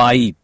Bye.